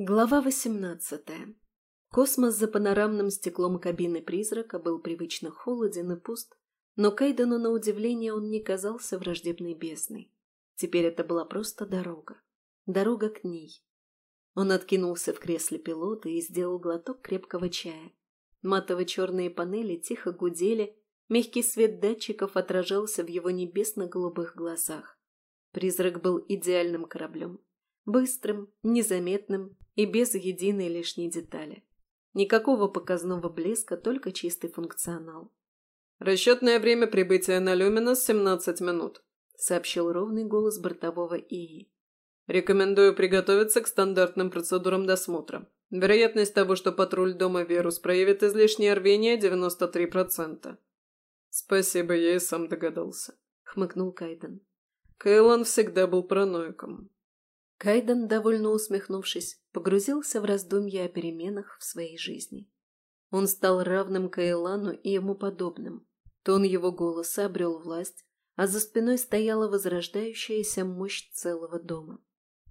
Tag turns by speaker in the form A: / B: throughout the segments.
A: Глава восемнадцатая. Космос за панорамным стеклом кабины призрака был привычно холоден и пуст, но Кейдену, на удивление, он не казался враждебной бездной. Теперь это была просто дорога. Дорога к ней. Он откинулся в кресле пилота и сделал глоток крепкого чая. Матово-черные панели тихо гудели, мягкий свет датчиков отражался в его небесно-голубых глазах. Призрак был идеальным кораблем. Быстрым, незаметным и без единой лишней детали. Никакого показного блеска, только чистый функционал.
B: «Расчетное время прибытия на Люминос – 17 минут», – сообщил ровный голос бортового ИИ. «Рекомендую приготовиться к стандартным процедурам досмотра. Вероятность того, что патруль дома Верус проявит излишнее рвение – 93%. «Спасибо, я и сам догадался», – хмыкнул Кайден. Кейлан всегда был параноиком.
A: Кайден, довольно усмехнувшись, погрузился в раздумья о переменах в своей жизни. Он стал равным Каэлану и ему подобным. Тон его голоса обрел власть, а за спиной стояла возрождающаяся мощь целого дома.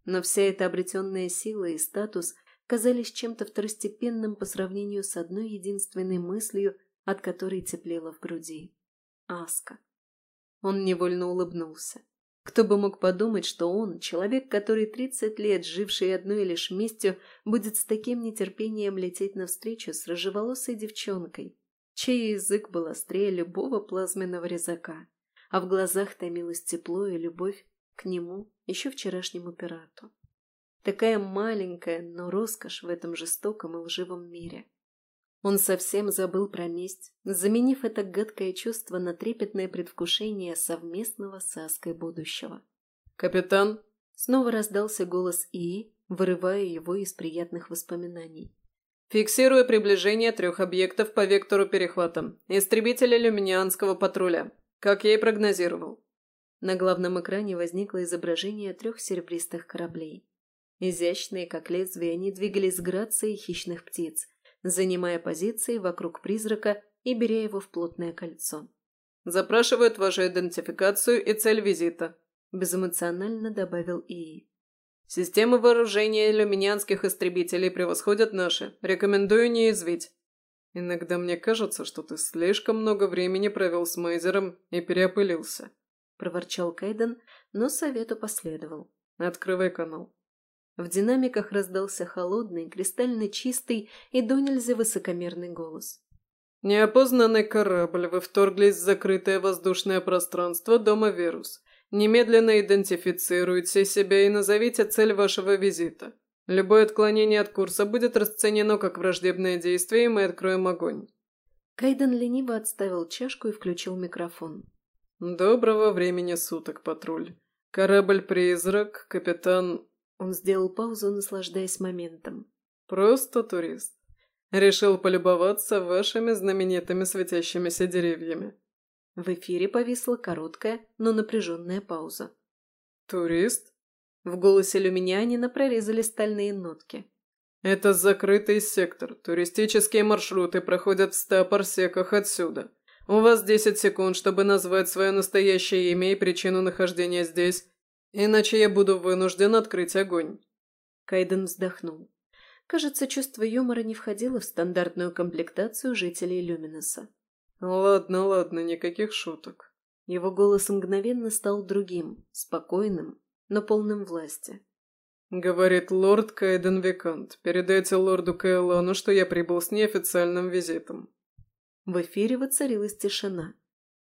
A: Но вся эта обретенная сила и статус казались чем-то второстепенным по сравнению с одной единственной мыслью, от которой теплело в груди. Аска. Он невольно улыбнулся. Кто бы мог подумать, что он, человек, который тридцать лет, живший одной лишь местью, будет с таким нетерпением лететь навстречу с рыжеволосой девчонкой, чей язык был острее любого плазменного резака, а в глазах томилось тепло и любовь к нему, еще вчерашнему пирату. Такая маленькая, но роскошь в этом жестоком и лживом мире. Он совсем забыл про месть, заменив это гадкое чувство на трепетное предвкушение совместного с Аской будущего.
B: «Капитан!»
A: Снова раздался голос ИИ, вырывая его из приятных воспоминаний.
B: «Фиксирую приближение трех объектов по вектору перехвата. Истребителя люминианского патруля. Как я и прогнозировал».
A: На главном экране возникло изображение трех серебристых кораблей. Изящные, как лезвие, они двигались с грацией хищных птиц – занимая позиции вокруг призрака и беря его в плотное кольцо.
B: «Запрашивают вашу идентификацию и цель визита», –
A: безэмоционально добавил ИИ.
B: «Системы вооружения люминианских истребителей превосходят наши. Рекомендую не извить. Иногда мне кажется, что ты слишком много времени провел с Мейзером и переопылился», –
A: проворчал Кейден, но совету последовал.
B: «Открывай канал».
A: В динамиках раздался холодный, кристально чистый и до нельзя высокомерный голос.
B: «Неопознанный корабль, вы вторглись в закрытое воздушное пространство дома Верус. Немедленно идентифицируйте себя и назовите цель вашего визита. Любое отклонение от курса будет расценено как враждебное действие, и мы откроем огонь».
A: Кайден лениво отставил чашку и включил микрофон.
B: «Доброго времени суток, патруль. Корабль-призрак, капитан
A: он сделал паузу, наслаждаясь моментом.
B: «Просто турист. Решил полюбоваться вашими знаменитыми светящимися деревьями».
A: В эфире повисла короткая, но напряженная пауза.
B: «Турист?»
A: В голосе люминянина прорезали стальные нотки.
B: «Это закрытый сектор. Туристические маршруты проходят в ста парсеках отсюда. У вас десять секунд, чтобы назвать свое настоящее имя и причину нахождения здесь, Иначе я буду вынужден открыть огонь.
A: Кайден вздохнул. Кажется, чувство юмора не входило в стандартную комплектацию жителей Люминоса.
B: «Ладно, ладно, никаких шуток».
A: Его голос мгновенно стал другим, спокойным, но полным власти.
B: «Говорит лорд Кайден Викант. Передайте лорду Кайлону, что я прибыл с неофициальным визитом».
A: В эфире воцарилась тишина.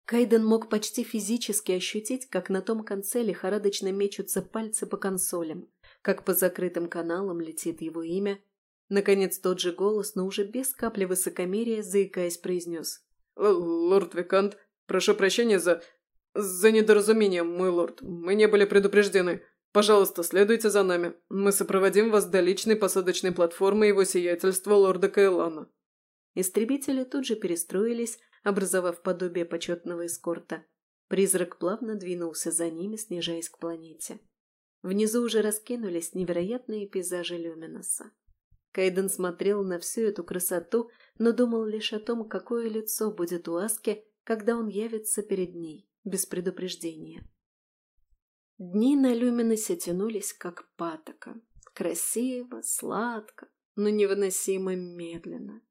A: Кайден мог почти физически ощутить, как на том конце лихорадочно мечутся пальцы по консолям, как по закрытым каналам летит его имя. Наконец тот же голос, но уже без капли высокомерия, заикаясь, произнес.
B: «Лорд Викант, прошу прощения за... за недоразумение, мой лорд. Мы не были предупреждены. Пожалуйста, следуйте за нами. Мы сопроводим вас до личной посадочной платформы его сиятельства лорда Кайлана».
A: Истребители тут же перестроились, образовав подобие почетного эскорта. Призрак плавно двинулся за ними, снижаясь к планете. Внизу уже раскинулись невероятные пейзажи Люминоса. Кайден смотрел на всю эту красоту, но думал лишь о том, какое лицо будет у Аски, когда он явится перед ней, без предупреждения. Дни на Люминосе тянулись, как патока. Красиво, сладко, но невыносимо медленно.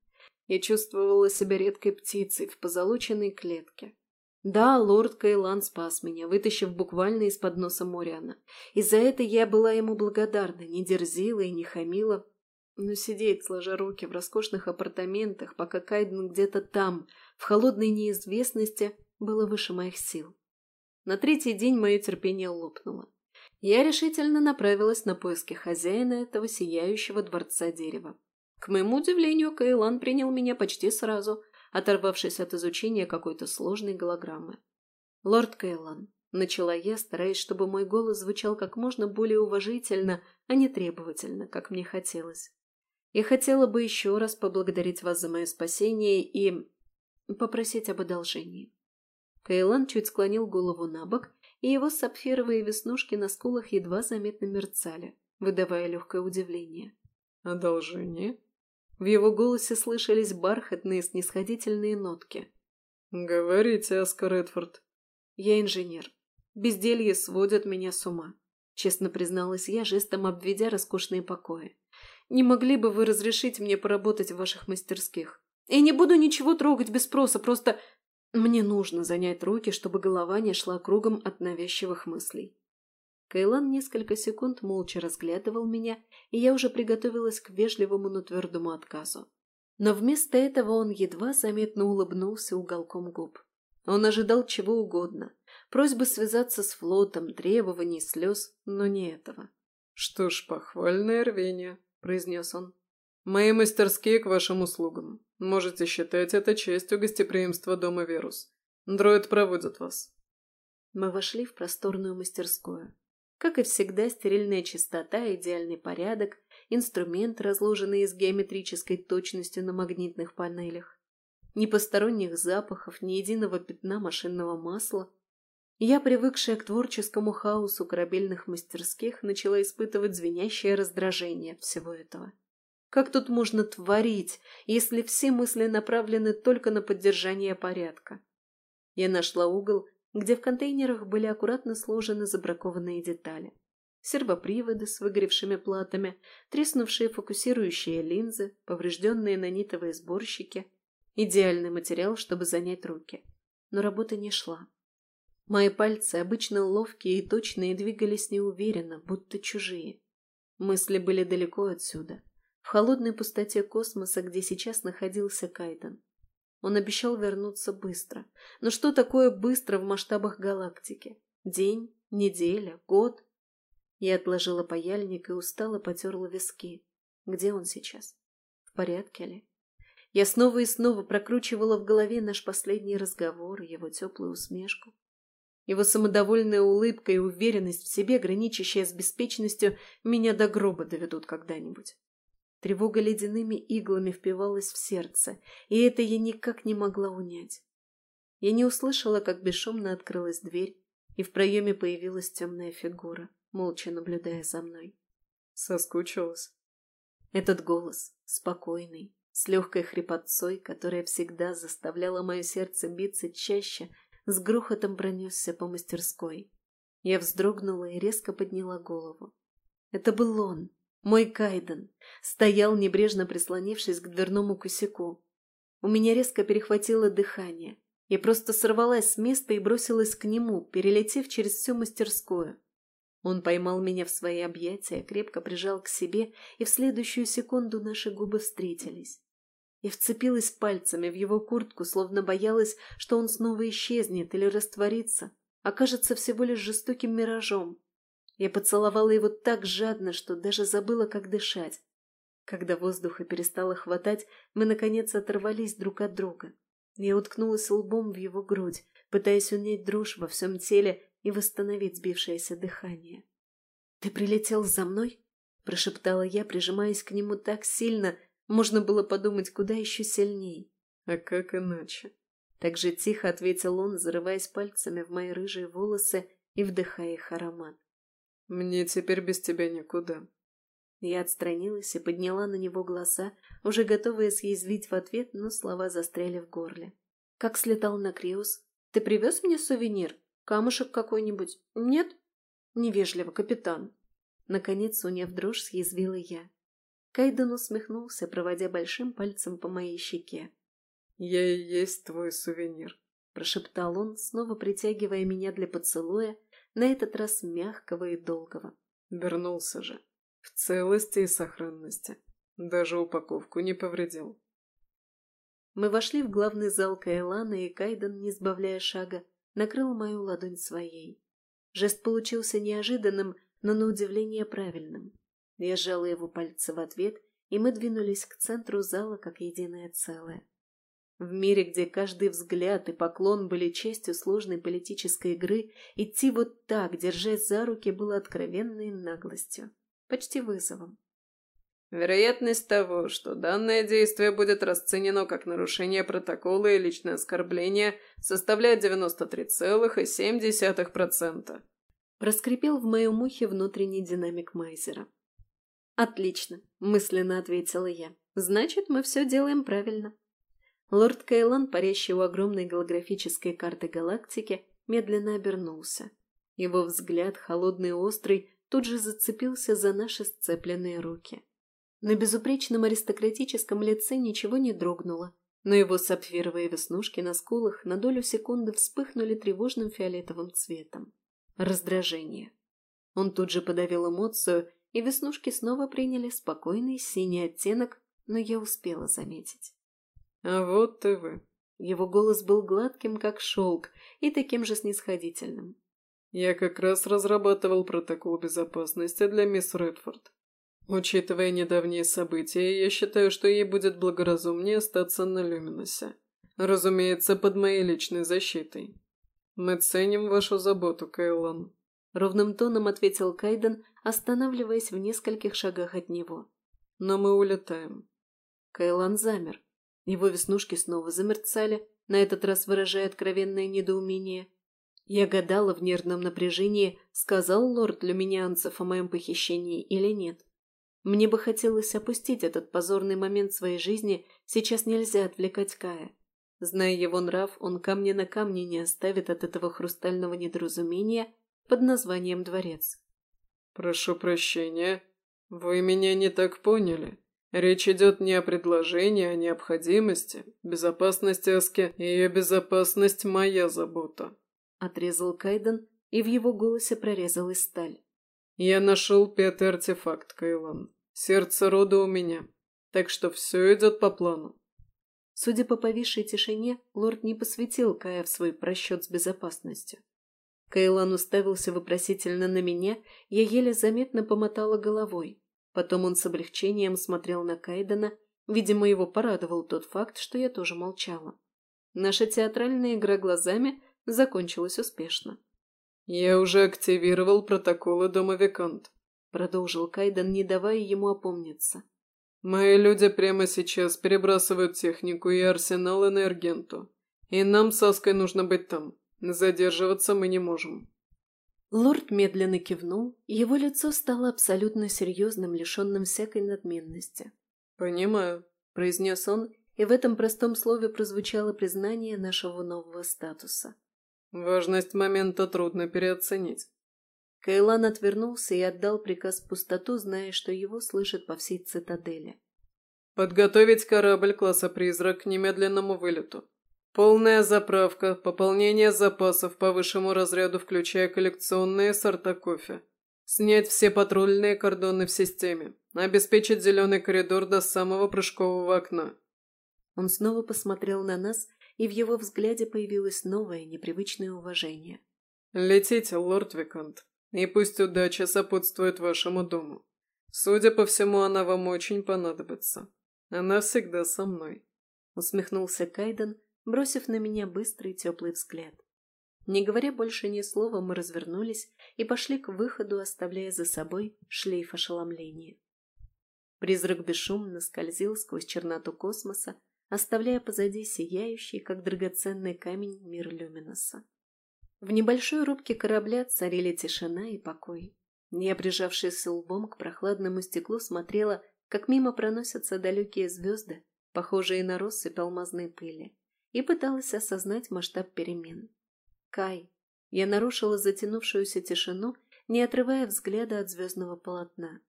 A: Я чувствовала себя редкой птицей в позолоченной клетке. Да, лорд Кайлан спас меня, вытащив буквально из-под носа Мориана. И за это я была ему благодарна, не дерзила и не хамила. Но сидеть, сложа руки в роскошных апартаментах, пока Кайден где-то там, в холодной неизвестности, было выше моих сил. На третий день мое терпение лопнуло. Я решительно направилась на поиски хозяина этого сияющего дворца дерева. К моему удивлению, Кайлан принял меня почти сразу, оторвавшись от изучения какой-то сложной голограммы. «Лорд Кайлан», — начала я, стараясь, чтобы мой голос звучал как можно более уважительно, а не требовательно, как мне хотелось. «Я хотела бы еще раз поблагодарить вас за мое спасение и... попросить об одолжении». Кайлан чуть склонил голову на бок, и его сапфировые веснушки на скулах едва заметно мерцали, выдавая легкое удивление.
B: «Одолжение?»
A: В его голосе слышались бархатные снисходительные нотки.
B: «Говорите, Оскар Эдфорд».
A: «Я инженер. Безделье сводят меня с ума», — честно призналась я, жестом обведя роскошные покои. «Не могли бы вы разрешить мне поработать в ваших мастерских? Я не буду ничего трогать без спроса, просто мне нужно занять руки, чтобы голова не шла кругом от навязчивых мыслей». Кайлан несколько секунд молча разглядывал меня, и я уже приготовилась к вежливому, но твердому отказу. Но вместо этого он едва заметно улыбнулся уголком губ. Он ожидал чего угодно. Просьбы связаться с флотом, требований, слез, но не этого.
B: «Что ж, похвальное рвение», — произнес он. «Мои мастерские к вашим услугам. Можете считать это частью гостеприимства дома Верус. Дроид проводит вас».
A: Мы вошли в просторную мастерскую. Как и всегда, стерильная чистота, идеальный порядок, инструмент, разложенный с геометрической точностью на магнитных панелях. Ни посторонних запахов, ни единого пятна машинного масла. Я, привыкшая к творческому хаосу корабельных мастерских, начала испытывать звенящее раздражение всего этого. Как тут можно творить, если все мысли направлены только на поддержание порядка? Я нашла угол где в контейнерах были аккуратно сложены забракованные детали. Сервоприводы с выгоревшими платами, треснувшие фокусирующие линзы, поврежденные нанитовые сборщики. Идеальный материал, чтобы занять руки. Но работа не шла. Мои пальцы, обычно ловкие и точные, двигались неуверенно, будто чужие. Мысли были далеко отсюда, в холодной пустоте космоса, где сейчас находился Кайден. Он обещал вернуться быстро. Но что такое быстро в масштабах галактики? День, неделя, год? Я отложила паяльник и устало потерла виски. Где он сейчас? В порядке ли? Я снова и снова прокручивала в голове наш последний разговор, его теплую усмешку. Его самодовольная улыбка и уверенность в себе, граничащая с беспечностью, меня до гроба доведут когда-нибудь. Тревога ледяными иглами впивалась в сердце, и это я никак не могла унять. Я не услышала, как бесшумно открылась дверь, и в проеме появилась темная фигура, молча наблюдая за мной.
B: Соскучилась.
A: Этот голос, спокойный, с легкой хрипотцой, которая всегда заставляла мое сердце биться чаще, с грохотом пронесся по мастерской. Я вздрогнула и резко подняла голову. Это был он, мой Кайден стоял, небрежно прислонившись к дверному косяку. У меня резко перехватило дыхание. Я просто сорвалась с места и бросилась к нему, перелетев через всю мастерскую. Он поймал меня в свои объятия, крепко прижал к себе, и в следующую секунду наши губы встретились. Я вцепилась пальцами в его куртку, словно боялась, что он снова исчезнет или растворится, окажется всего лишь жестоким миражом. Я поцеловала его так жадно, что даже забыла, как дышать. Когда воздуха перестало хватать, мы, наконец, оторвались друг от друга. Я уткнулась лбом в его грудь, пытаясь унять дрожь во всем теле и восстановить сбившееся дыхание. «Ты прилетел за мной?» – прошептала я, прижимаясь к нему так сильно, можно было подумать, куда еще сильней.
B: «А как иначе?»
A: Так же тихо ответил он, зарываясь пальцами в мои рыжие волосы и вдыхая их аромат.
B: Мне теперь без тебя никуда.
A: Я отстранилась и подняла на него глаза, уже готовая съязвить в ответ, но слова застряли в горле. Как слетал на Криус? Ты привез мне сувенир? Камушек какой-нибудь? Нет? Невежливо, капитан. Наконец, уняв дрожь, съязвила я. Кайден усмехнулся, проводя большим пальцем по моей щеке.
B: «Я и есть твой сувенир», –
A: прошептал он, снова притягивая меня для поцелуя, на этот раз мягкого и долгого.
B: Вернулся же. В целости и сохранности. Даже упаковку не повредил.
A: Мы вошли в главный зал Кайлана, и Кайден, не сбавляя шага, накрыл мою ладонь своей. Жест получился неожиданным, но на удивление правильным. Я сжала его пальцы в ответ, и мы двинулись к центру зала как единое целое. В мире, где каждый взгляд и поклон были частью сложной политической игры, идти вот так, держась за руки, было откровенной наглостью, почти вызовом.
B: Вероятность того, что данное действие будет расценено как нарушение протокола и личное оскорбление, составляет 93,7%.
A: Проскрипел в моем ухе внутренний динамик Майзера. «Отлично», — мысленно ответила я. «Значит, мы все делаем правильно». Лорд Кейлан, парящий у огромной голографической карты галактики, медленно обернулся. Его взгляд, холодный и острый, тут же зацепился за наши сцепленные руки. На безупречном аристократическом лице ничего не дрогнуло, но его сапфировые веснушки на скулах на долю секунды вспыхнули тревожным фиолетовым цветом. Раздражение. Он тут же подавил эмоцию, и веснушки снова приняли спокойный синий оттенок, но я успела заметить.
B: «А вот и вы».
A: Его голос был гладким, как шелк, и таким же снисходительным.
B: «Я как раз разрабатывал протокол безопасности для мисс Редфорд. Учитывая недавние события, я считаю, что ей будет благоразумнее остаться на Люминосе. Разумеется, под моей личной защитой. Мы ценим вашу заботу, Кайлан.
A: Ровным тоном ответил Кайден, останавливаясь в нескольких шагах от него.
B: Но мы улетаем.
A: Кайлан замер. Его веснушки снова замерцали, на этот раз выражая откровенное недоумение. Я гадала в нервном напряжении, сказал лорд Люминианцев о моем похищении или нет. Мне бы хотелось опустить этот позорный момент своей жизни, сейчас нельзя отвлекать Кая. Зная его нрав, он камня на камне не оставит от этого хрустального недоразумения под названием «Дворец».
B: «Прошу прощения, вы меня не так поняли. Речь идет не о предложении, а о необходимости. Безопасность Аски и ее безопасность – моя забота», –
A: отрезал Кайден, и в его голосе прорезалась сталь.
B: Я нашел пятый артефакт, Кайлан. Сердце рода у меня. Так что все идет по плану.
A: Судя по повисшей тишине, лорд не посвятил Кая в свой просчет с безопасностью. Кайлан уставился вопросительно на меня, я еле заметно помотала головой. Потом он с облегчением смотрел на Кайдена, видимо, его порадовал тот факт, что я тоже молчала. Наша театральная игра глазами закончилась успешно.
B: «Я уже активировал протоколы дома Викант», —
A: продолжил Кайден, не давая ему опомниться.
B: «Мои люди прямо сейчас перебрасывают технику и арсенал энергенту. И нам с Аской нужно быть там. Задерживаться мы не можем».
A: Лорд медленно кивнул, его лицо стало абсолютно серьезным, лишенным всякой надменности.
B: «Понимаю», —
A: произнес он, и в этом простом слове прозвучало признание нашего нового статуса.
B: Важность момента трудно переоценить.
A: Кайлан отвернулся и отдал приказ в пустоту, зная, что его слышат по всей цитадели.
B: «Подготовить корабль класса «Призрак» к немедленному вылету. Полная заправка, пополнение запасов по высшему разряду, включая коллекционные сорта кофе. Снять все патрульные кордоны в системе. Обеспечить зеленый коридор до самого прыжкового окна».
A: Он снова посмотрел на нас и в его взгляде появилось новое, непривычное уважение.
B: «Летите, лорд Викант, и пусть удача сопутствует вашему дому. Судя по всему, она вам очень понадобится. Она всегда со мной», —
A: усмехнулся Кайден, бросив на меня быстрый теплый взгляд. Не говоря больше ни слова, мы развернулись и пошли к выходу, оставляя за собой шлейф ошеломления. Призрак бесшумно скользил сквозь черноту космоса, оставляя позади сияющий, как драгоценный камень, мир Люминоса. В небольшой рубке корабля царили тишина и покой. Я, прижавшись лбом к прохладному стеклу, смотрела, как мимо проносятся далекие звезды, похожие на россыпь алмазной пыли, и пыталась осознать масштаб перемен. Кай. Я нарушила затянувшуюся тишину, не отрывая взгляда от звездного полотна.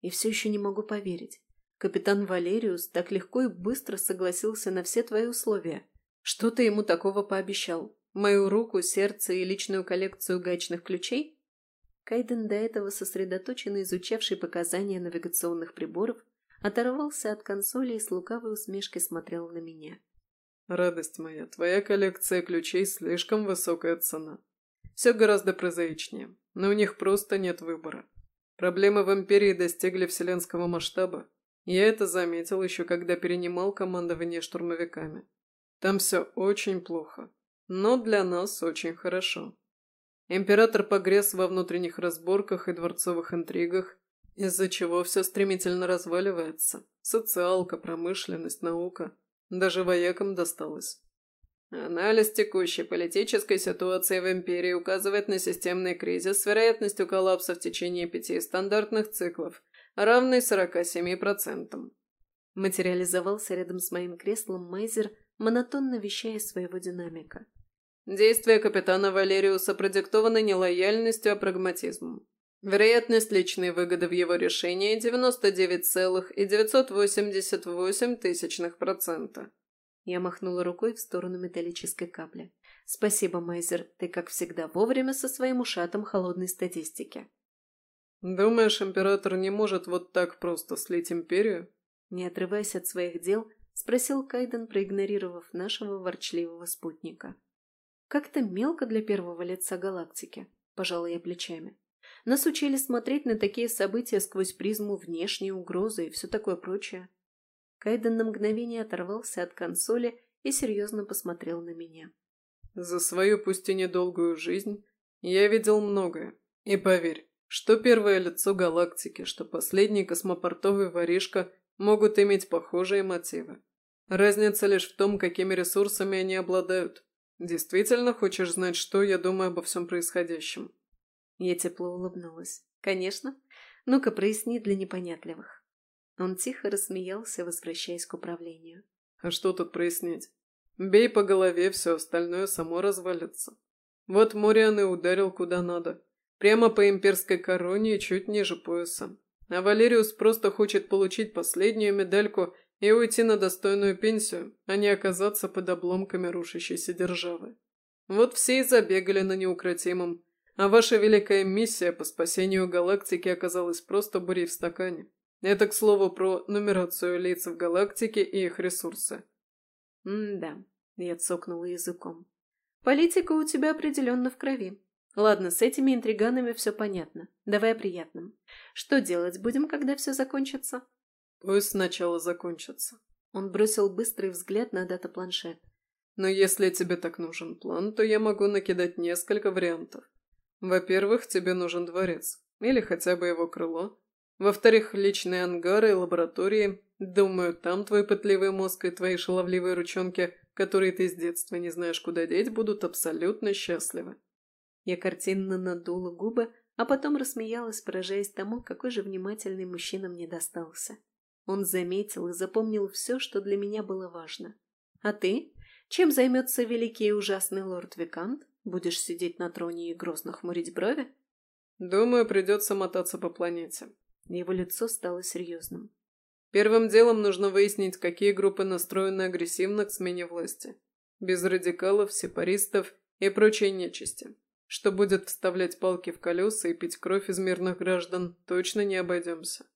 A: И все еще не могу поверить. Капитан Валериус так легко и быстро согласился на все твои условия. Что ты ему такого пообещал? Мою руку, сердце и личную коллекцию гаечных ключей? Кайден, до этого сосредоточенно изучавший показания навигационных приборов, оторвался от консоли и с лукавой усмешкой смотрел на меня.
B: «Радость моя, твоя коллекция ключей слишком высокая цена. Все гораздо прозаичнее, но у них просто нет выбора. Проблемы в Империи достигли вселенского масштаба. Я это заметил еще когда перенимал командование штурмовиками. Там все очень плохо, но для нас очень хорошо. Император погряз во внутренних разборках и дворцовых интригах, из-за чего все стремительно разваливается. Социалка, промышленность, наука. Даже воякам досталось. Анализ текущей политической ситуации в империи указывает на системный кризис с вероятностью коллапса в течение пяти стандартных циклов, равной 47%.
A: Материализовался рядом с моим креслом Мейзер, монотонно вещая своего динамика.
B: Действия капитана Валериуса продиктованы не лояльностью, а прагматизмом. Вероятность личной выгоды в его решении 99,988%.
A: Я махнула рукой в сторону металлической капли. «Спасибо, Мейзер, ты, как всегда, вовремя со своим ушатом холодной статистики».
B: «Думаешь, император не может вот так просто слить империю?»
A: Не отрываясь от своих дел, спросил Кайден, проигнорировав нашего ворчливого спутника. «Как-то мелко для первого лица галактики», – пожала я плечами. «Нас учили смотреть на такие события сквозь призму внешней угрозы и все такое прочее. Кайден на мгновение оторвался от консоли и серьезно посмотрел на меня.
B: «За свою, пусть и недолгую жизнь, я видел многое. И поверь, что первое лицо галактики, что последний космопортовый воришка могут иметь похожие мотивы. Разница лишь в том, какими ресурсами они обладают. Действительно хочешь знать, что я думаю обо всем происходящем?»
A: Я тепло улыбнулась. «Конечно. Ну-ка, проясни для непонятливых». Он тихо рассмеялся, возвращаясь к управлению.
B: «А что тут прояснить? Бей по голове, все остальное само развалится. Вот Мориан и ударил куда надо. Прямо по имперской короне чуть ниже пояса. А Валериус просто хочет получить последнюю медальку и уйти на достойную пенсию, а не оказаться под обломками рушащейся державы. Вот все и забегали на неукротимом, а ваша великая миссия по спасению галактики оказалась просто бурей в стакане. Это, к слову, про нумерацию лиц в галактике и их ресурсы.
A: «М-да», — я цокнула языком. «Политика у тебя определенно в крови. Ладно, с этими интриганами все понятно. Давай о приятном. Что делать будем, когда все закончится?»
B: «Пусть сначала закончится».
A: Он бросил быстрый взгляд на дата-планшет.
B: «Но если тебе так нужен план, то я могу накидать несколько вариантов. Во-первых, тебе нужен дворец. Или хотя бы его крыло. Во-вторых, личные ангары и лаборатории. Думаю, там твой пытливый мозг и твои шаловливые ручонки, которые ты с детства не знаешь, куда деть, будут абсолютно счастливы.
A: Я картинно надула губы, а потом рассмеялась, поражаясь тому, какой же внимательный мужчина мне достался. Он заметил и запомнил все, что для меня было важно. А ты? Чем займется великий и ужасный лорд Викант? Будешь сидеть на троне и грозно хмурить брови?
B: Думаю, придется мотаться по планете.
A: Его лицо стало серьезным.
B: Первым делом нужно выяснить, какие группы настроены агрессивно к смене власти. Без радикалов, сепаристов и прочей нечисти. Что будет вставлять палки в колеса и пить кровь из мирных граждан, точно не обойдемся.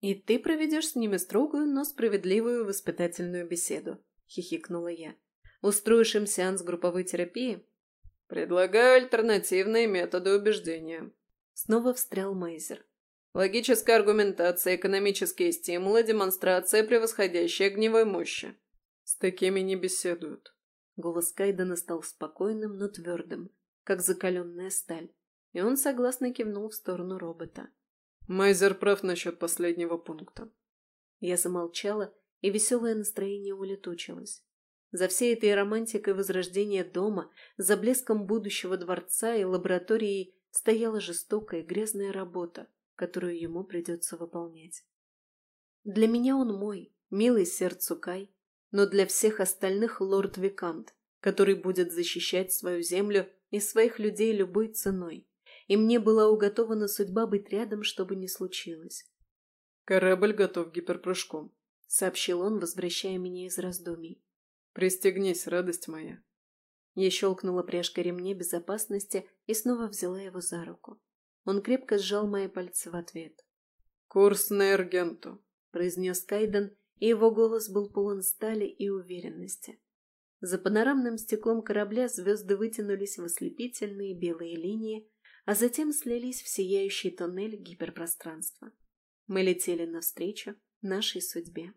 A: «И ты проведешь с ними строгую, но справедливую воспитательную беседу», — хихикнула я. «Устроишь им сеанс групповой терапии?»
B: «Предлагаю альтернативные методы убеждения», —
A: снова встрял Мейзер.
B: Логическая аргументация, экономические стимулы, демонстрация превосходящей огневой мощи. С такими не беседуют.
A: Голос Кайдена стал спокойным, но твердым, как закаленная сталь, и он согласно кивнул в сторону робота.
B: Майзер прав насчет последнего пункта.
A: Я замолчала, и веселое настроение улетучилось. За всей этой романтикой возрождения дома, за блеском будущего дворца и лабораторией стояла жестокая грязная работа, которую ему придется выполнять. Для меня он мой, милый сердцу Кай, но для всех остальных лорд Викант, который будет защищать свою землю и своих людей любой ценой. и мне была уготована судьба быть рядом, чтобы не случилось.
B: «Корабль готов к гиперпрыжку», —
A: сообщил он, возвращая меня из раздумий.
B: «Пристегнись, радость моя».
A: Я щелкнула пряжкой ремня безопасности и снова взяла его за руку. Он крепко сжал мои пальцы в ответ.
B: «Курс на Эргенту», —
A: произнес Кайден, и его голос был полон стали и уверенности. За панорамным стеклом корабля звезды вытянулись в ослепительные белые линии, а затем слились в сияющий тоннель гиперпространства. Мы летели навстречу нашей судьбе.